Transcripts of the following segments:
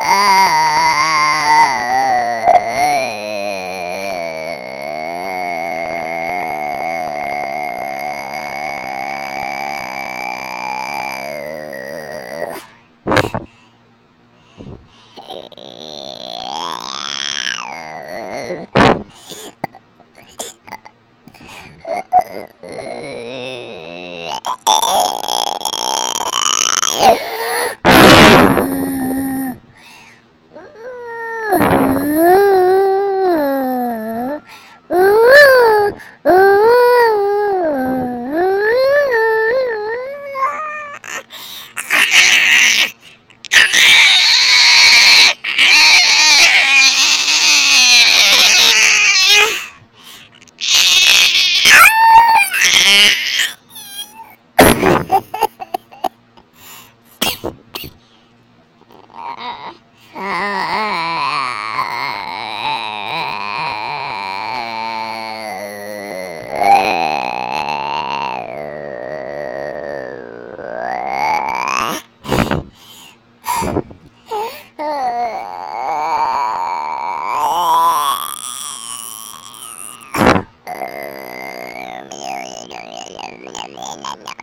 Hey. you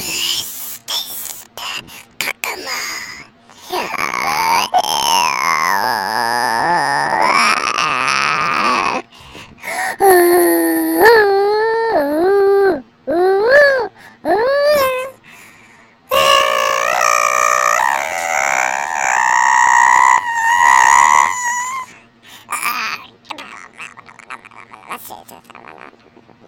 が知れてたかな。